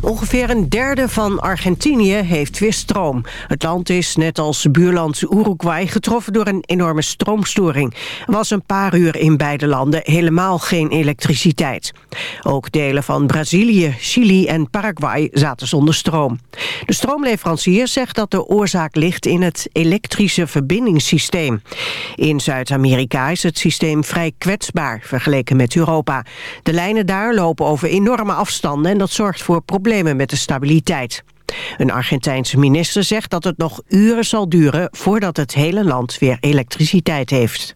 Ongeveer een derde van Argentinië heeft weer stroom. Het land is, net als buurland Uruguay, getroffen door een enorme stroomstoring. Er was een paar uur in beide landen helemaal geen elektriciteit. Ook delen van Brazilië, Chili en Paraguay zaten zonder stroom. De stroomleverancier zegt dat de oorzaak ligt in het elektrische verbindingssysteem. In Zuid-Amerika is het systeem vrij kwetsbaar vergeleken met Europa. De lijnen daar lopen over enorme afstanden en dat zorgt voor problemen met de stabiliteit. Een Argentijnse minister zegt dat het nog uren zal duren voordat het hele land weer elektriciteit heeft.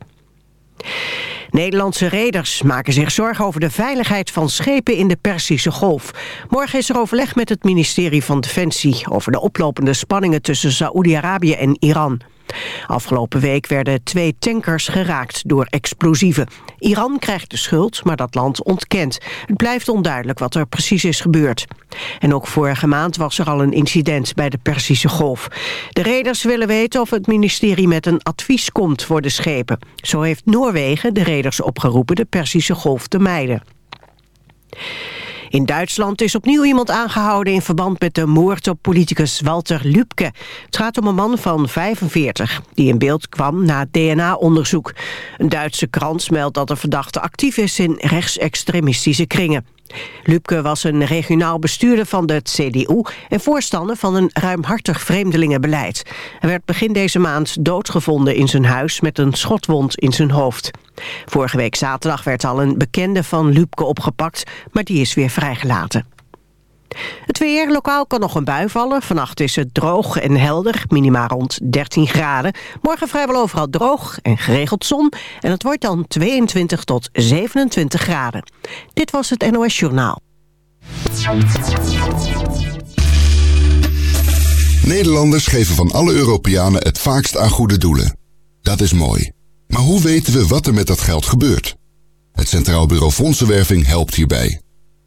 Nederlandse reders maken zich zorgen over de veiligheid van schepen in de Persische Golf. Morgen is er overleg met het ministerie van Defensie over de oplopende spanningen tussen Saoedi-Arabië en Iran. Afgelopen week werden twee tankers geraakt door explosieven. Iran krijgt de schuld, maar dat land ontkent. Het blijft onduidelijk wat er precies is gebeurd. En ook vorige maand was er al een incident bij de Persische Golf. De reders willen weten of het ministerie met een advies komt voor de schepen. Zo heeft Noorwegen de reders opgeroepen de Persische Golf te mijden. In Duitsland is opnieuw iemand aangehouden in verband met de moord op politicus Walter Lübke. Het gaat om een man van 45 die in beeld kwam na DNA-onderzoek. Een Duitse krant meldt dat de verdachte actief is in rechtsextremistische kringen. Lübke was een regionaal bestuurder van de CDU... en voorstander van een ruimhartig vreemdelingenbeleid. Hij werd begin deze maand doodgevonden in zijn huis... met een schotwond in zijn hoofd. Vorige week zaterdag werd al een bekende van Lübke opgepakt... maar die is weer vrijgelaten. Het weer, lokaal kan nog een bui vallen. Vannacht is het droog en helder, minimaal rond 13 graden. Morgen vrijwel overal droog en geregeld zon. En het wordt dan 22 tot 27 graden. Dit was het NOS Journaal. Nederlanders geven van alle Europeanen het vaakst aan goede doelen. Dat is mooi. Maar hoe weten we wat er met dat geld gebeurt? Het Centraal Bureau Fondsenwerving helpt hierbij.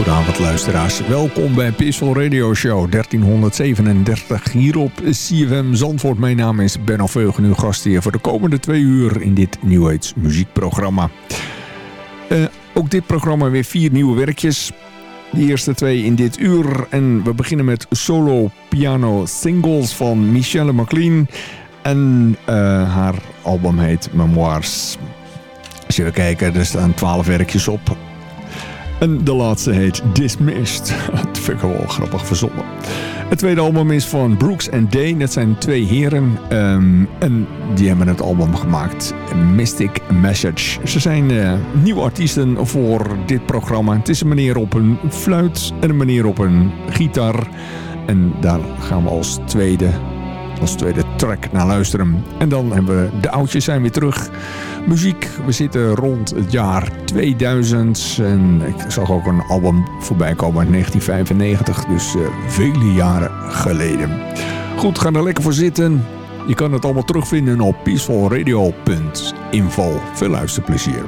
Goedenavond luisteraars. Welkom bij Peaceful Radio Show 1337 hier op CFM Zandvoort. Mijn naam is Ben Veugen, uw gast hier voor de komende twee uur in dit New Age muziekprogramma. Uh, ook dit programma weer vier nieuwe werkjes. De eerste twee in dit uur. En we beginnen met solo piano singles van Michelle McLean. En uh, haar album heet Memoirs. Als je we kijken, er staan twaalf werkjes op. En de laatste heet Dismissed. Dat vind ik wel grappig verzonnen. Het tweede album is van Brooks and Day. Dat zijn twee heren. Um, en die hebben het album gemaakt. Mystic Message. Ze zijn uh, nieuwe artiesten voor dit programma. Het is een meneer op een fluit en een meneer op een gitaar. En daar gaan we als tweede, als tweede track naar luisteren. En dan hebben we de oudjes zijn weer terug muziek. We zitten rond het jaar 2000 en ik zag ook een album voorbij komen uit 1995, dus uh, vele jaren geleden. Goed, ga er lekker voor zitten. Je kan het allemaal terugvinden op peacefulradio.info. Veel luisterplezier.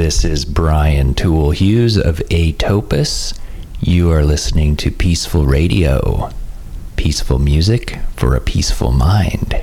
This is Brian Tool Hughes of Atopus. You are listening to Peaceful Radio. Peaceful music for a peaceful mind.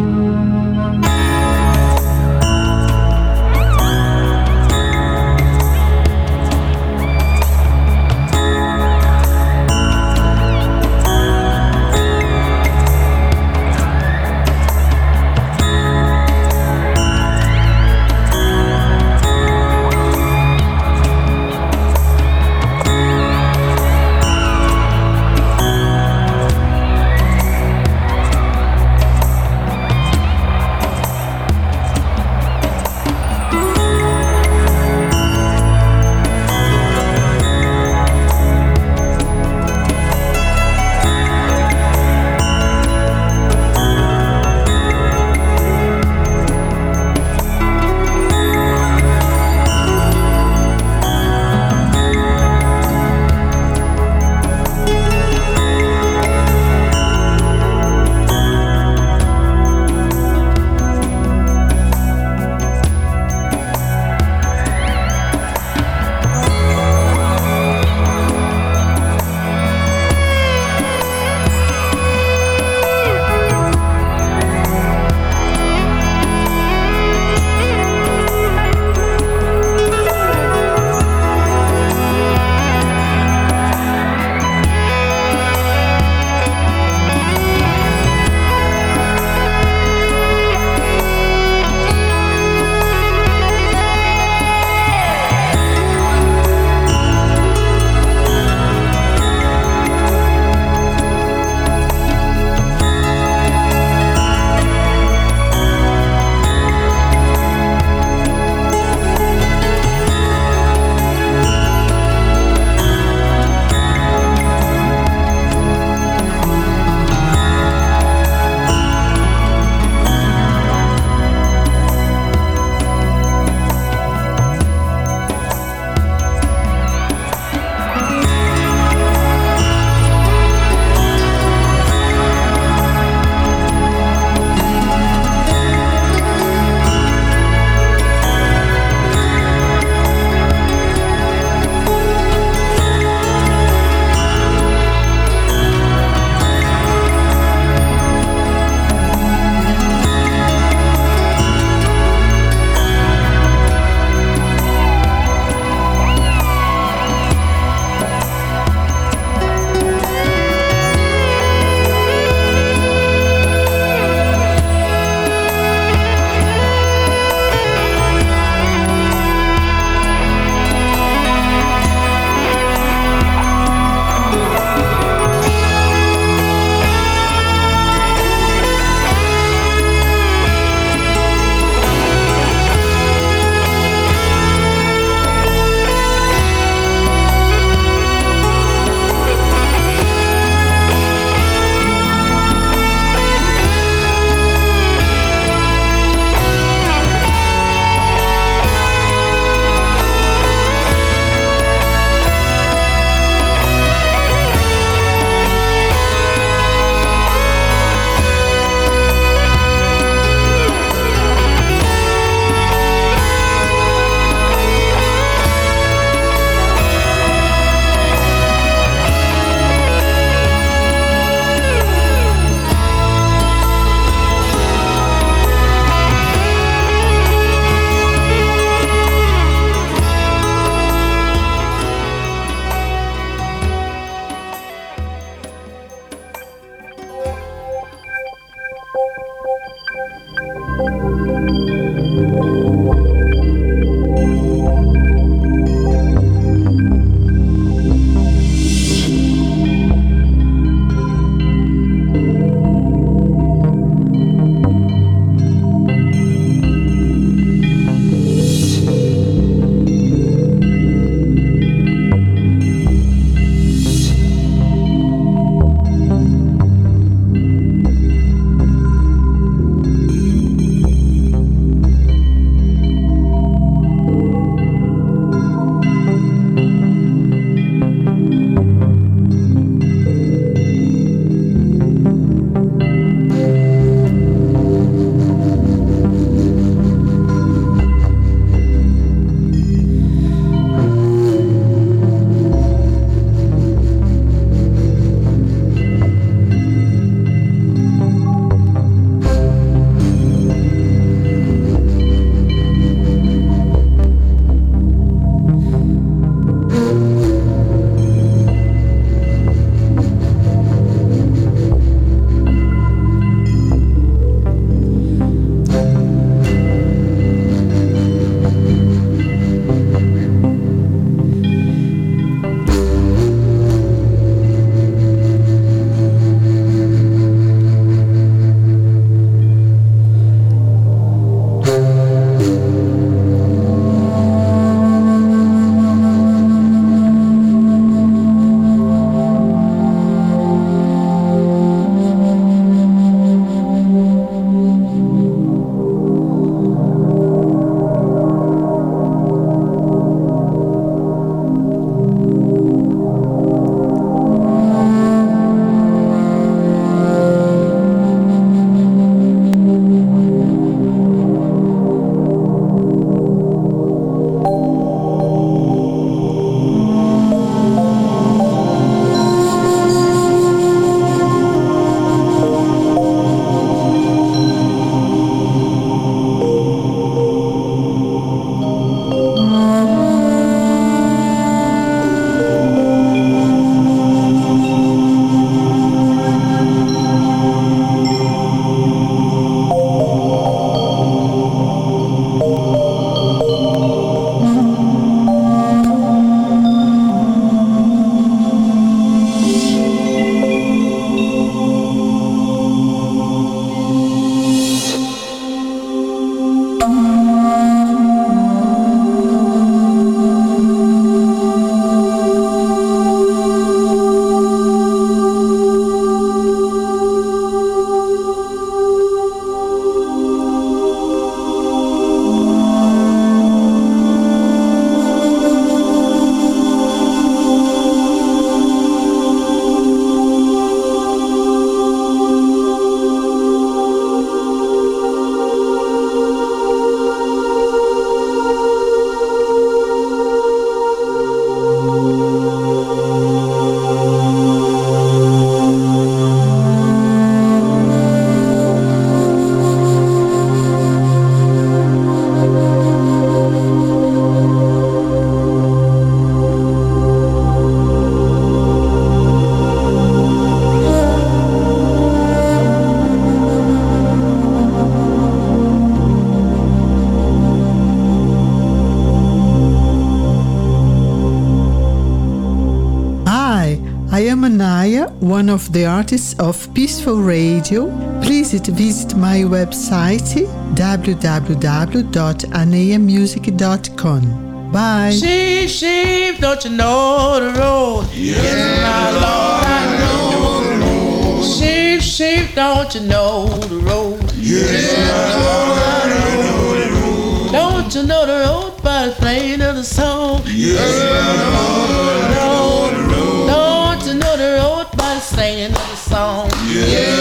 of Peaceful Radio, please visit my website www.aneamusic.com. Bye. Sheep, sheep, don't you know the road? My Lord, I know the road. Sheep, sheep, don't you know the road? Yes, my Lord, I know the road. Don't you know the road by the playing of the song? Yes, my Lord, I know the road. Don't you know the road by the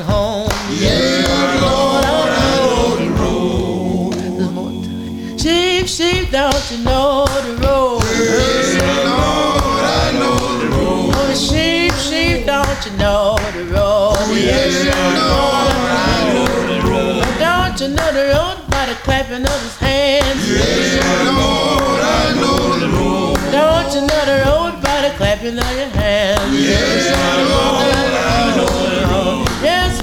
home? Oh, yeah, Lord, I know the road. Shift shift down to know the road? This is old I know the road? Oh sheep, sheep, don't you never on by the clapping of his hands. This is the old I know the road Clapping clap your hands. Yes, yes, Lord, Yes,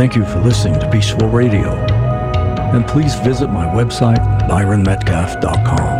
Thank you for listening to Peaceful Radio. And please visit my website, byronmetcalf.com.